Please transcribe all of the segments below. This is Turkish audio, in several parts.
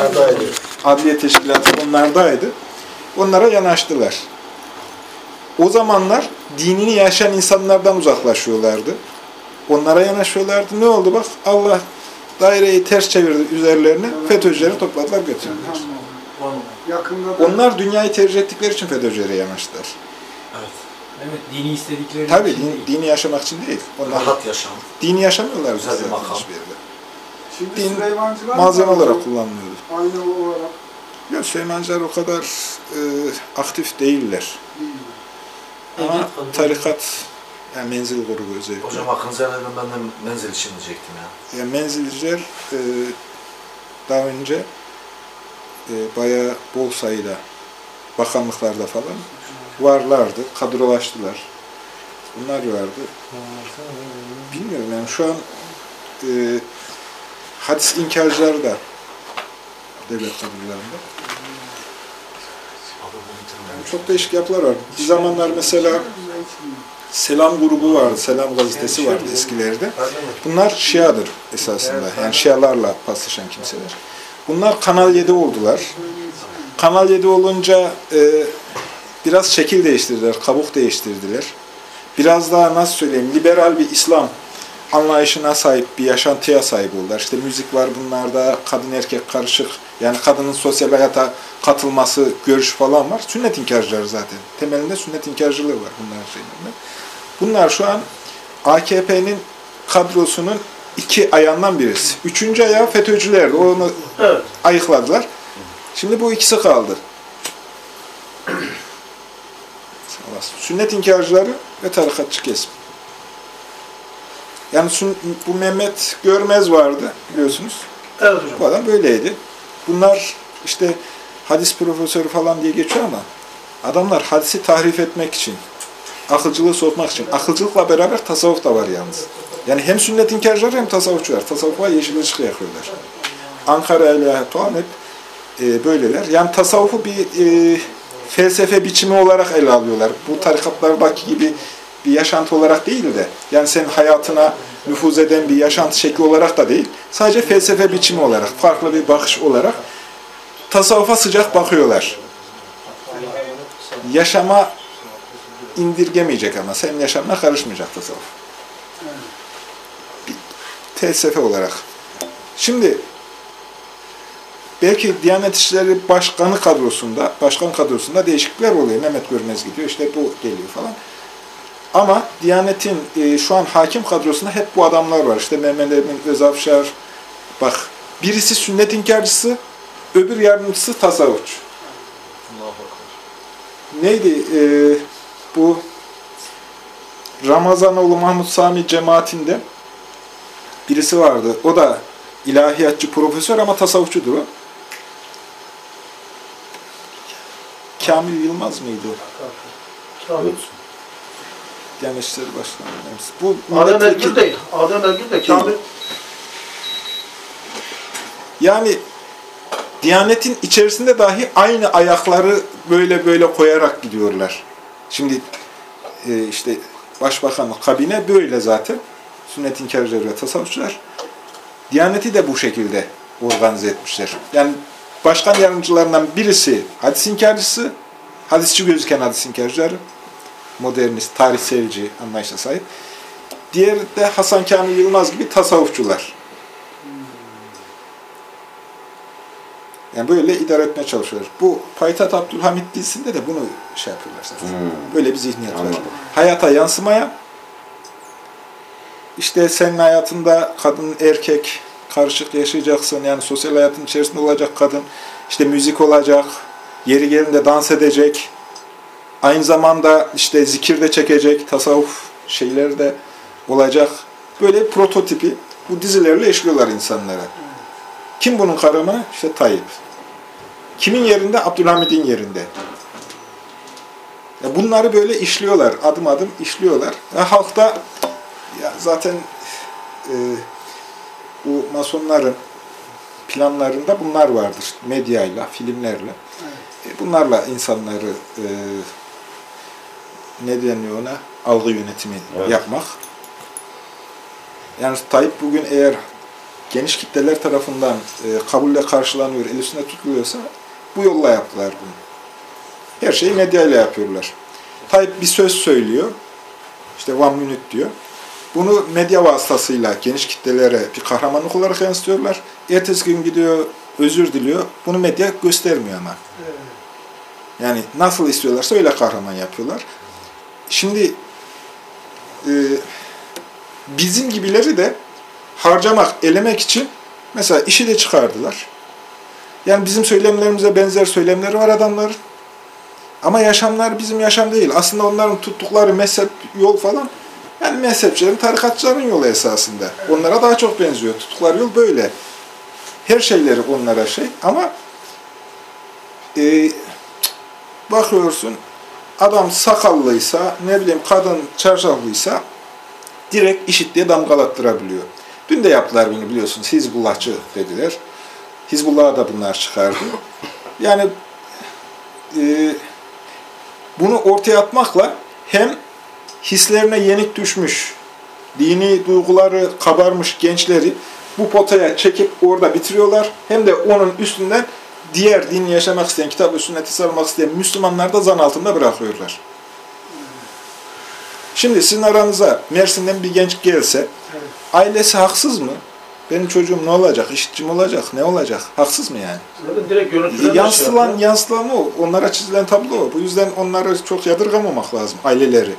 Onlardaydı. adliye teşkilatı onlardaydı. Onlara yanaştılar. O zamanlar dinini yaşayan insanlardan uzaklaşıyorlardı. Onlara yanaşıyorlardı. Ne oldu bak Allah daireyi ters çevirdi üzerlerine. FETÖ'cüleri topladılar götürdüler. Onlar dünyayı tercih ettikleri için FETÖ'cülere yanaştılar. Evet. Evet, dini istedikleri Tabii için din- değil. dini yaşamak için değil. Onlar Rahat yaşam. dini yaşamıyorlar Güzel bir makam. hiçbir yerde. Şimdi Din malzeme olarak kullanılıyordu. Aynı olarak Yok Süleymancılar o kadar e, aktif değiller. değil. Ama tarikat, yani menzil grubu özellikle. Hocam aklınıza yerlerden ben de menzil için diyecektim ya. Yani menzilciler e, daha önce e, bayağı bol sayıda bakanlıklarda falan varlardı, kadrolaştılar. Bunlar vardı. Bilmiyorum yani şu an e, hadis inkarcıları da devlet kadrolarında. Yani çok değişik yapılar var. Bir zamanlar mesela Selam grubu vardı, Selam gazetesi vardı eskilerde. Bunlar Şia'dır esasında. Yani Şialarla paslaşan kimseler. Bunlar Kanal 7 oldular. Kanal 7 olunca e, biraz şekil değiştirdiler, kabuk değiştirdiler. Biraz daha nasıl söyleyeyim, liberal bir İslam anlayışına sahip bir yaşantıya sahip oldular. İşte müzik var bunlarda, kadın erkek karışık. Yani kadının sosyal hayata katılması, görüş falan var. Sünnet inkarcıları zaten. Temelinde sünnet inkarcılığı var bunların şeylerinde. Bunlar şu an AKP'nin kadrosunun iki ayağından birisi. Üçüncü ayağı FETÖ'cülerdi. Onu Evet. ayıkladılar. Şimdi bu ikisi kaldı. Sünnet inkarcıları ve tarikatçı kesim. Yani sün- bu Mehmet Görmez vardı biliyorsunuz. Evet hocam. Bu adam böyleydi. Bunlar işte hadis profesörü falan diye geçiyor ama adamlar hadisi tahrif etmek için, akılcılığı sokmak için, akılcılıkla beraber tasavvuf da var yalnız. Yani hem sünnet inkarcılar hem tasavvufçular. Tasavvufa yeşil ışık yakıyorlar. Ankara ile Tuğan hep e, böyleler. Yani tasavvufu bir e, felsefe biçimi olarak ele alıyorlar. Bu tarikatlardaki gibi bir yaşantı olarak değil de, yani senin hayatına nüfuz eden bir yaşantı şekli olarak da değil, sadece felsefe biçimi olarak, farklı bir bakış olarak tasavvufa sıcak bakıyorlar. Yaşama indirgemeyecek ama, senin yaşamına karışmayacak tasavvuf. Bir felsefe olarak. Şimdi belki Diyanet İşleri Başkanı kadrosunda, başkan kadrosunda değişiklikler oluyor. Mehmet Görmez gidiyor, işte bu geliyor falan. Ama Diyanet'in e, şu an hakim kadrosunda hep bu adamlar var. İşte Mehmet Emin Özafşar, bak birisi sünnet inkarcısı, öbür yardımcısı tasavvufçu. Neydi e, bu Ramazanoğlu Mahmut Sami cemaatinde birisi vardı. O da ilahiyatçı profesör ama tasavvufçudur o. Kamil Yılmaz mıydı o? Tabii. Diyanet İşleri Başkanı. yardımcısı. Bu Adem Ergül değil. Adem Ergül de Kamil. Yani Diyanet'in içerisinde dahi aynı ayakları böyle böyle koyarak gidiyorlar. Şimdi e, işte Başbakanlık kabine böyle zaten. Sünnet inkarcıları ve tasavvufçular. Diyanet'i de bu şekilde organize etmişler. Yani başkan yardımcılarından birisi hadis inkarcısı, hadisçi gözüken hadis inkarcıları, modernist, tarihselci anlayışa sahip. Diğeri de Hasan Kamil Yılmaz gibi tasavvufçular. Yani böyle idare etmeye çalışıyorlar. Bu Payitaht Abdülhamit dizisinde de bunu şey yapıyorlar zaten. Böyle bir zihniyet var. Anladım. Hayata yansımaya, işte senin hayatında kadın, erkek karışık yaşayacaksın. Yani sosyal hayatın içerisinde olacak kadın. işte müzik olacak, yeri gelinde dans edecek. Aynı zamanda işte zikir de çekecek, tasavvuf şeyleri de olacak. Böyle prototipi bu dizilerle işliyorlar insanlara. Kim bunun kahramanı? İşte Tayyip. Kimin yerinde? Abdülhamid'in yerinde. Ya bunları böyle işliyorlar, adım adım işliyorlar. Ya halkta ya zaten e, bu masonların planlarında bunlar vardır. Medyayla, filmlerle. E, bunlarla insanları e, ne deniyor ona? Algı yönetimi Evet. yapmak. Yani Tayyip bugün eğer geniş kitleler tarafından e, kabulle karşılanıyor, el üstünde tutuluyorsa bu yolla yaptılar bunu. Her şeyi medyayla yapıyorlar. Tayyip bir söz söylüyor, işte one minute diyor. Bunu medya vasıtasıyla geniş kitlelere bir kahramanlık olarak yansıtıyorlar. Ertesi gün gidiyor, özür diliyor. Bunu medya göstermiyor ama. Yani nasıl istiyorlarsa öyle kahraman yapıyorlar. Şimdi e, bizim gibileri de harcamak, elemek için mesela işi de çıkardılar. Yani bizim söylemlerimize benzer söylemleri var adamların. Ama yaşamlar bizim yaşam değil. Aslında onların tuttukları mezhep, yol falan yani mezhepçilerin, tarikatçıların yolu esasında. Onlara daha çok benziyor. Tuttukları yol böyle. Her şeyleri onlara şey ama e, bakıyorsun adam sakallıysa, ne bileyim kadın çarşaflıysa direkt işit diye damgalattırabiliyor. Dün de yaptılar bunu biliyorsunuz. Hizbullahçı dediler. Hizbullah'a da bunlar çıkardı. Yani e, bunu ortaya atmakla hem hislerine yenik düşmüş, dini duyguları kabarmış gençleri bu potaya çekip orada bitiriyorlar. Hem de onun üstünden diğer dini yaşamak isteyen, kitap ve sünneti sarılmak isteyen Müslümanlar da zan altında bırakıyorlar. Şimdi sizin aranıza Mersin'den bir genç gelse, ailesi haksız mı? Benim çocuğum ne olacak? İşitçi mi olacak? Ne olacak? Haksız mı yani? Zaten direkt yöneticiler de Yansıtılan, şey yansıtılan o. Onlara çizilen tablo. Bu yüzden onları çok yadırgamamak lazım, aileleri.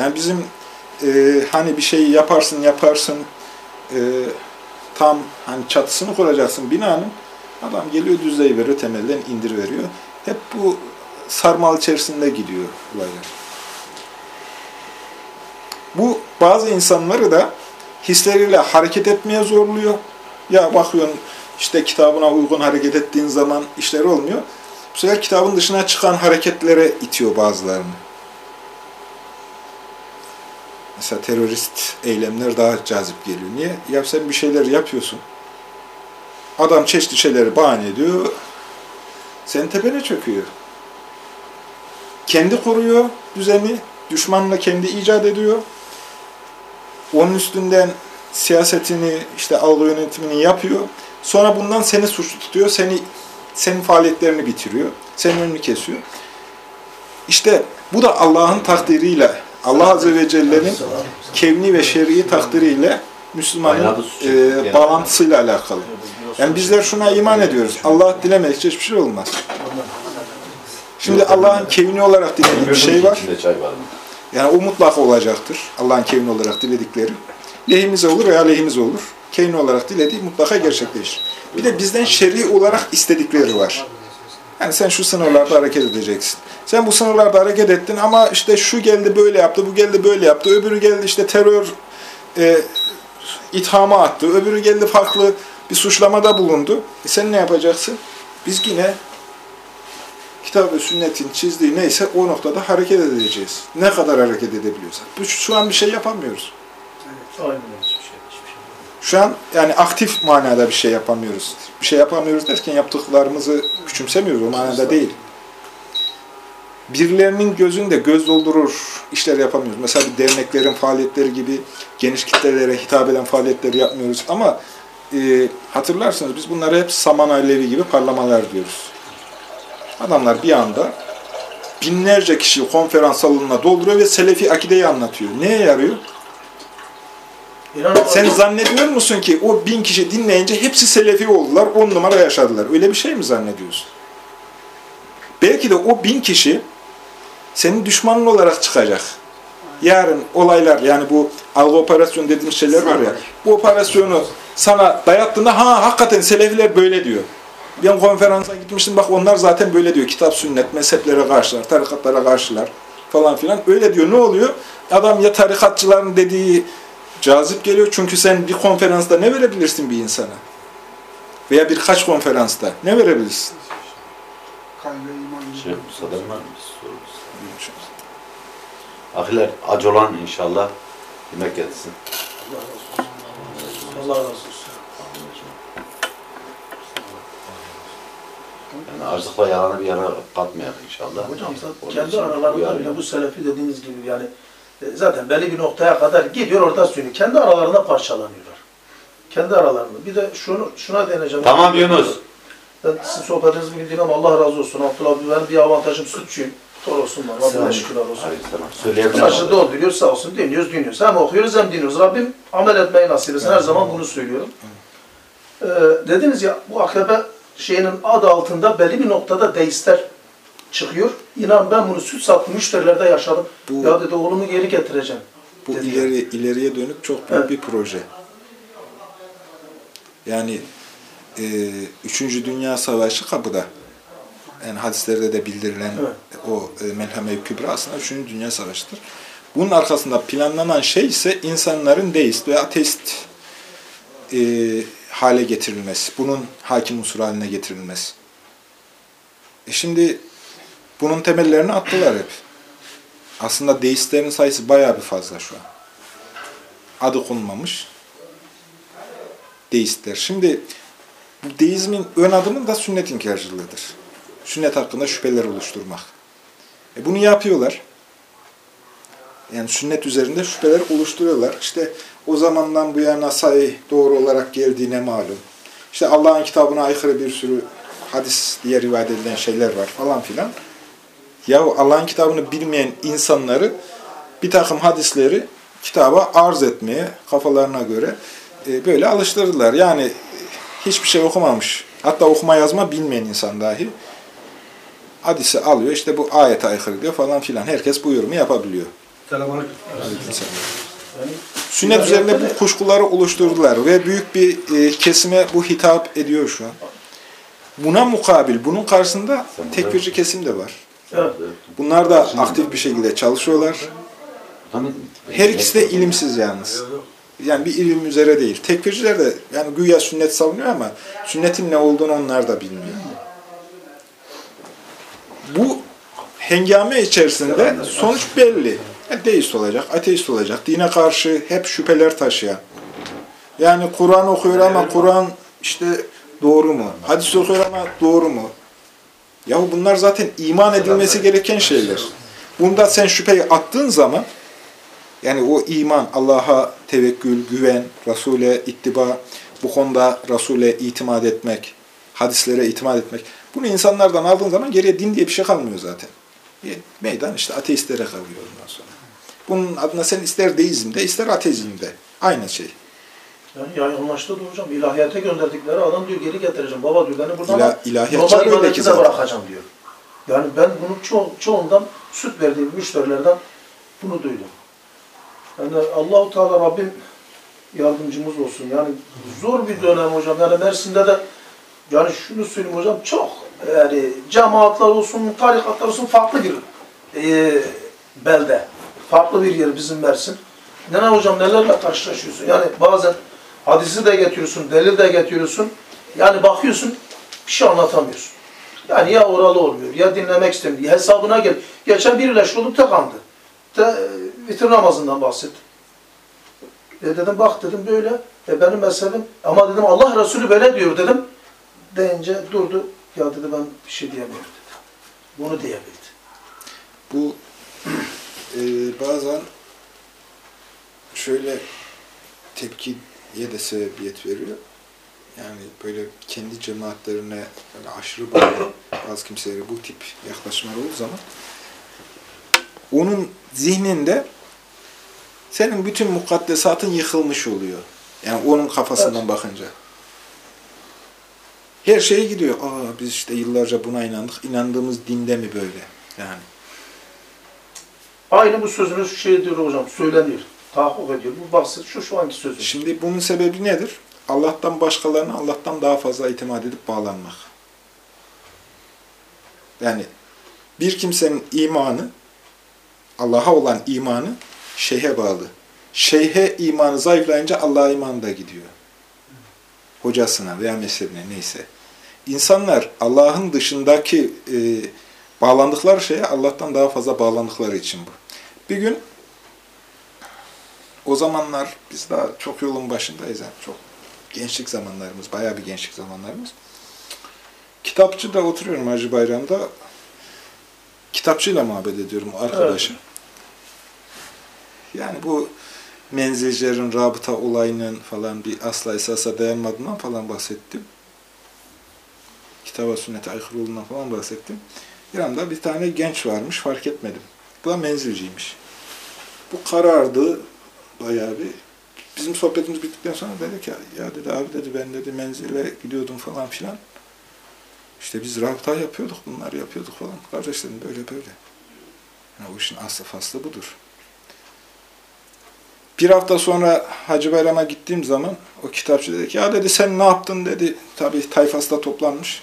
Yani bizim e, hani bir şey yaparsın, yaparsın, e, tam hani çatısını kuracaksın binanın, adam geliyor düzleyi veriyor, temelden indir veriyor. Hep bu sarmal içerisinde gidiyor olaylar. Bu bazı insanları da hisleriyle hareket etmeye zorluyor. Ya bakıyorsun işte kitabına uygun hareket ettiğin zaman işler olmuyor. Bu sefer kitabın dışına çıkan hareketlere itiyor bazılarını. Mesela terörist eylemler daha cazip geliyor. Niye? Ya sen bir şeyler yapıyorsun. Adam çeşitli şeyleri bahane ediyor. Senin tepene çöküyor. Kendi kuruyor düzeni. Düşmanla kendi icat ediyor. Onun üstünden siyasetini, işte algı yönetimini yapıyor. Sonra bundan seni suçlu tutuyor. Seni senin faaliyetlerini bitiriyor. Senin önünü kesiyor. İşte bu da Allah'ın takdiriyle, Allah Azze ve Celle'nin kevni ve şer'i takdiriyle Müslümanın e, bağlantısıyla alakalı. Yani bizler şuna iman ediyoruz. Allah dilemedikçe hiçbir şey olmaz. Şimdi Allah'ın kevni olarak dilediği bir şey var. Yani o mutlaka olacaktır. Allah'ın kevni olarak diledikleri. Lehimize olur veya lehimize olur. Kevni olarak dilediği mutlaka gerçekleşir. Bir de bizden şer'i olarak istedikleri var. Yani sen şu sınırlarda hareket edeceksin. Sen bu sınırlarda hareket ettin ama işte şu geldi böyle yaptı, bu geldi böyle yaptı, öbürü geldi işte terör e, ithama attı, öbürü geldi farklı bir suçlamada bulundu. E sen ne yapacaksın? Biz yine kitap ve sünnetin çizdiği neyse o noktada hareket edeceğiz. Ne kadar hareket edebiliyorsak. Şu an bir şey yapamıyoruz. Aynen öyle. Hiçbir şey, hiçbir şey. Şu an yani aktif manada bir şey yapamıyoruz. Bir şey yapamıyoruz derken yaptıklarımızı küçümsemiyoruz. O manada değil. Birilerinin gözünde göz doldurur işler yapamıyoruz. Mesela bir derneklerin faaliyetleri gibi geniş kitlelere hitap eden faaliyetleri yapmıyoruz. Ama e, hatırlarsınız biz bunları hep saman alevi gibi parlamalar diyoruz. Adamlar bir anda binlerce kişi konferans salonuna dolduruyor ve Selefi akideyi anlatıyor. Neye yarıyor? Sen zannediyor musun ki o bin kişi dinleyince hepsi Selefi oldular, on numara yaşadılar. Öyle bir şey mi zannediyorsun? Belki de o bin kişi senin düşmanın olarak çıkacak. Yarın olaylar yani bu algı operasyonu dediğimiz şeyler var ya, bu operasyonu sana dayattığında ha hakikaten Selefiler böyle diyor. Ben konferansa gitmiştim bak onlar zaten böyle diyor. Kitap, sünnet, mezheplere karşılar, tarikatlara karşılar falan filan. Öyle diyor. Ne oluyor? Adam ya tarikatçıların dediği cazip geliyor. Çünkü sen bir konferansta ne verebilirsin bir insana? Veya birkaç konferansta ne verebilirsin? Kalbe iman Şey, sorumuz. Ahiler ac olan inşallah yemek getirsin. Allah razı olsun. Yani açlıkla yalanı bir yana katmayalım inşallah. Hocam kendi aralarında bile bu selefi dediğiniz gibi yani zaten belli bir noktaya kadar gidiyor orada sürüyor. Kendi aralarında parçalanıyorlar. Kendi aralarında. Bir de şunu şuna deneyeceğim. Tamam Yunus. Ben sizin sohbetinizi bugün dinledim. Allah razı olsun. Abdullah abi ben bir avantajım sütçüyüm. Torosum var. Rabbime şükürler olsun. Saçı dolduruyor sağ olsun. Dinliyoruz dinliyoruz. Hem okuyoruz hem dinliyoruz. Rabbim amel etmeyi nasip etsin. Her zaman bunu söylüyorum. Ee, dediniz ya bu akrebe şeyinin adı altında belli bir noktada deistler çıkıyor. İnan ben bunu süt sattım müşterilerde yaşadım. Bu- ya dedi oğlumu geri getireceğim. Bu dedi. ileri ileriye dönük çok büyük Evet. bir proje. Yani e, Üçüncü Dünya Savaşı kapıda. Yani hadislerde de bildirilen o e, Melhame-i Kübra aslında Üçüncü Dünya Savaşı'dır. Bunun arkasında planlanan şey ise insanların deist ve ateist e, hale getirilmesi. Bunun hakim unsur haline getirilmesi. E şimdi bunun temellerini attılar hep. Aslında deistlerin sayısı bayağı bir fazla şu an. Adı konmamış. Deistler. Şimdi bu deizmin ön adımı da sünnet inkarcılığıdır. Sünnet hakkında şüpheler oluşturmak. E bunu yapıyorlar. Yani sünnet üzerinde şüpheler oluşturuyorlar. İşte o zamandan bu yana sayı doğru olarak geldiğine malum. İşte Allah'ın kitabına aykırı bir sürü hadis diye rivayet edilen şeyler var falan filan. Yahu Allah'ın kitabını bilmeyen insanları bir takım hadisleri kitaba arz etmeye kafalarına göre e, böyle alıştırdılar. Yani e, hiçbir şey okumamış. Hatta okuma yazma bilmeyen insan dahi hadisi alıyor. işte bu ayete aykırı diyor falan filan. Herkes bu yorumu yapabiliyor. Selamünaleyküm. Aleykümselam. Yani Sünnet üzerinde bu kuşkuları oluşturdular ve büyük bir e, kesime bu hitap ediyor şu an. Buna mukabil, bunun karşısında tekfirci kesim de var. Bunlar da aktif bir şekilde çalışıyorlar. Her ikisi de ilimsiz yalnız. Yani bir ilim üzere değil. Tekfirciler de yani güya sünnet savunuyor ama sünnetin ne olduğunu onlar da bilmiyor. Bu hengame içerisinde sonuç belli. Yani deist olacak, ateist olacak, dine karşı hep şüpheler taşıyan. Yani Kur'an okuyor ama Kur'an işte doğru mu? Hadis okuyor ama doğru mu? Yahu bunlar zaten iman edilmesi gereken şeyler. Bunda sen şüpheyi attığın zaman yani o iman, Allah'a tevekkül, güven, Resul'e ittiba, bu konuda Resul'e itimat etmek, hadislere itimat etmek. Bunu insanlardan aldığın zaman geriye din diye bir şey kalmıyor zaten. Bir Meydan işte ateistlere kalıyor ondan sonra. Bunun adına sen ister deizmde, ister ateizmde. Aynı şey. Yani yaygınlaştı da hocam. İlahiyata gönderdikleri adam diyor geri getireceğim. Baba diyor beni buradan İla- ilahiyatçılar öyle ki zaten. bırakacağım diyor. Yani ben bunu ço çoğundan süt verdiğim müşterilerden bunu duydum. Yani Allahu Teala Rabbim yardımcımız olsun. Yani zor bir dönem hocam. Yani Mersin'de de yani şunu söyleyeyim hocam çok yani cemaatler olsun, tarikatlar olsun farklı bir e, belde. Farklı bir yer bizim Mersin. Ne hocam nelerle karşılaşıyorsun? Yani bazen hadisi de getiriyorsun, delil de getiriyorsun. Yani bakıyorsun bir şey anlatamıyorsun. Yani ya oralı olmuyor, ya dinlemek istemiyor, hesabına gel. Geçen biriyle şu olup tek andı. De, vitir namazından bahsetti. E dedim bak dedim böyle. E benim mezhebim ama dedim Allah Resulü böyle diyor dedim. Deyince durdu. Ya dedi ben bir şey diyemiyorum dedi. Bunu diyebildi. Bu e, bazen şöyle tepkiye de sebebiyet veriyor. Yani böyle kendi cemaatlerine böyle aşırı bağlı bazı kimselere bu tip yaklaşımlar olduğu zaman onun zihninde senin bütün mukaddesatın yıkılmış oluyor. Yani onun kafasından bakınca. Her şeye gidiyor. Aa biz işte yıllarca buna inandık. İnandığımız dinde mi böyle? Yani. Aynı bu sözünüz şey diyor hocam söyleniyor. Tahakkuk ediyor. Bu bahsi şu şu anki sözü. Şimdi bunun sebebi nedir? Allah'tan başkalarına Allah'tan daha fazla itimat edip bağlanmak. Yani bir kimsenin imanı, Allah'a olan imanı şeyhe bağlı. Şeyhe imanı zayıflayınca Allah'a iman da gidiyor. Hocasına veya mezhebine neyse. İnsanlar Allah'ın dışındaki e, bağlandıkları şeye Allah'tan daha fazla bağlandıkları için bu. Bir gün o zamanlar biz daha çok yolun başındayız. Yani çok gençlik zamanlarımız, bayağı bir gençlik zamanlarımız. Kitapçıda oturuyorum Hacı Bayram'da. Kitapçıyla muhabbet ediyorum arkadaşım. Yani bu menzilcilerin rabıta olayının falan bir asla esasa dayanmadığından falan bahsettim. Kitaba sünnete aykırı olduğundan falan bahsettim. İran'da bir tane genç varmış, fark etmedim. Bu da menzilciymiş. Bu karardı bayağı bir. Bizim sohbetimiz bittikten sonra dedi ki, ya dedi abi dedi ben dedi menzile gidiyordum falan filan. İşte biz rabıta yapıyorduk, bunları yapıyorduk falan. Kardeşlerim böyle böyle. Yani o işin aslı faslı budur. Bir hafta sonra Hacı Bayram'a gittiğim zaman o kitapçı dedi ki ya dedi sen ne yaptın dedi. Tabii tayfası da toplanmış.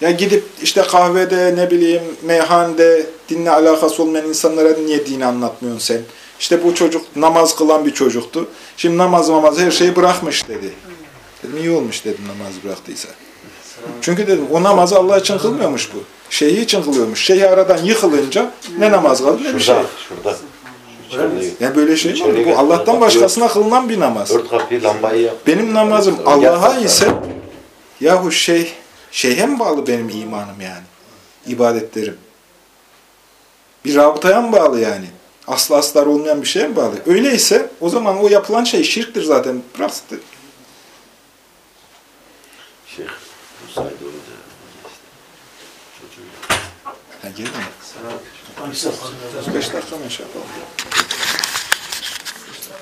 Ya gidip işte kahvede ne bileyim meyhanede dinle alakası olmayan insanlara niye dini anlatmıyorsun sen? İşte bu çocuk namaz kılan bir çocuktu. Şimdi namaz mamaz her şeyi bırakmış dedi. Dedim iyi olmuş dedim namaz bıraktıysa. Çünkü dedim o namazı Allah için kılmıyormuş bu. Şeyhi için kılıyormuş. Şeyhi aradan yıkılınca ne namaz kaldı ne bir şey. Şurada. Yani böyle şey mi olur? Bu. Allah'tan başkasına kılınan bir namaz. Ört kapıyı, lambayı yap. Benim namazım Allah'a ise yahu şey şeyhe mi bağlı benim imanım yani? İbadetlerim. Bir rabıtaya mı bağlı yani? Aslı aslar olmayan bir şeye mi bağlı? Öyleyse o zaman o yapılan şey şirktir zaten. Bıraksın. Şeyh, Musa'yı da öyle de. Çocuğu. Ha, gelin mi? 5 dakika mı şey yapalım?